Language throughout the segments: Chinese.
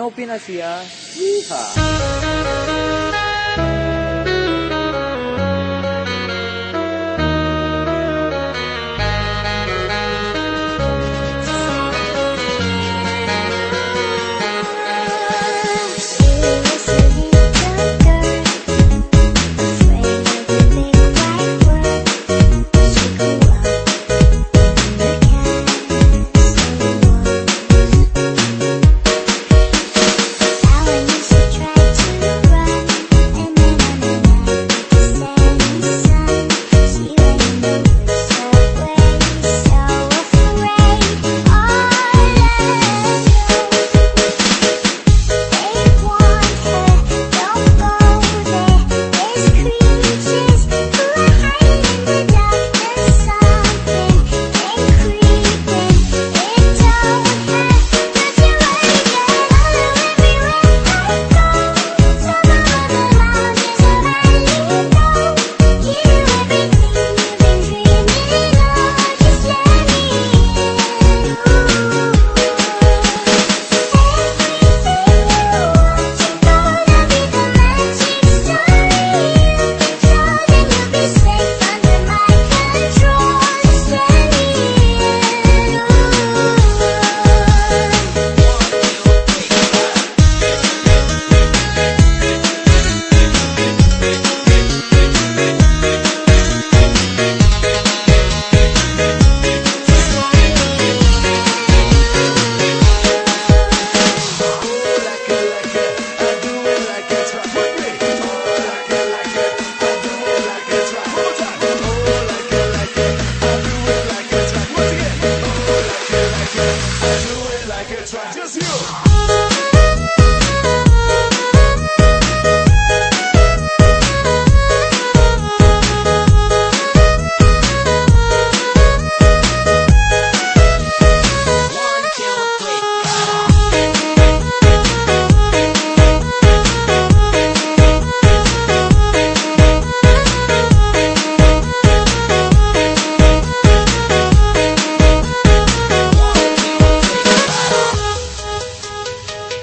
Nopinasia. Yeehaw!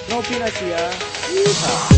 No Pinasia. Yeehaw.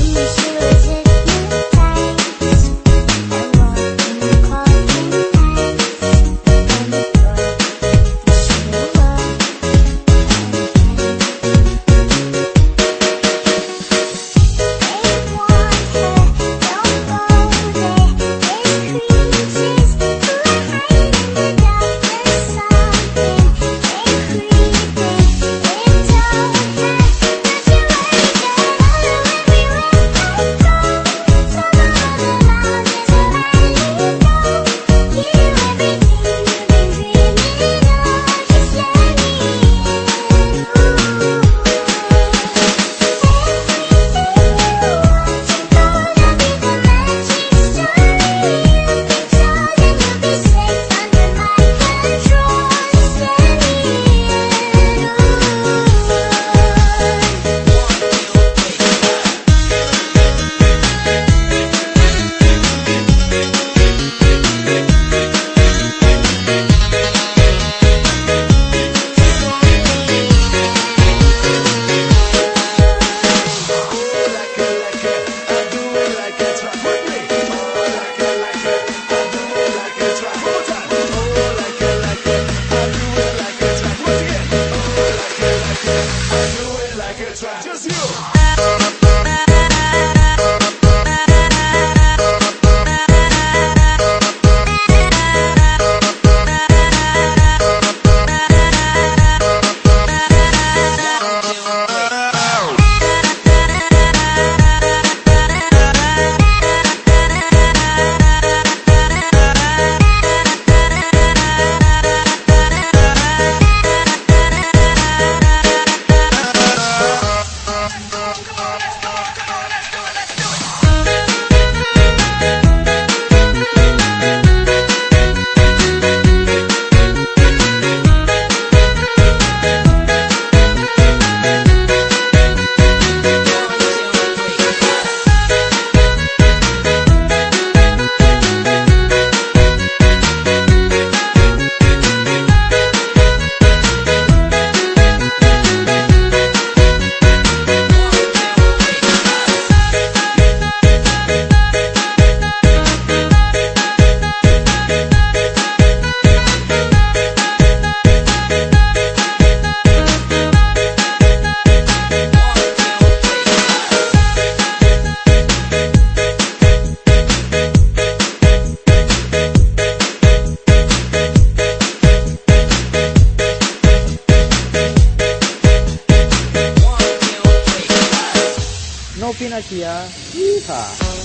Asia. Yeehaw!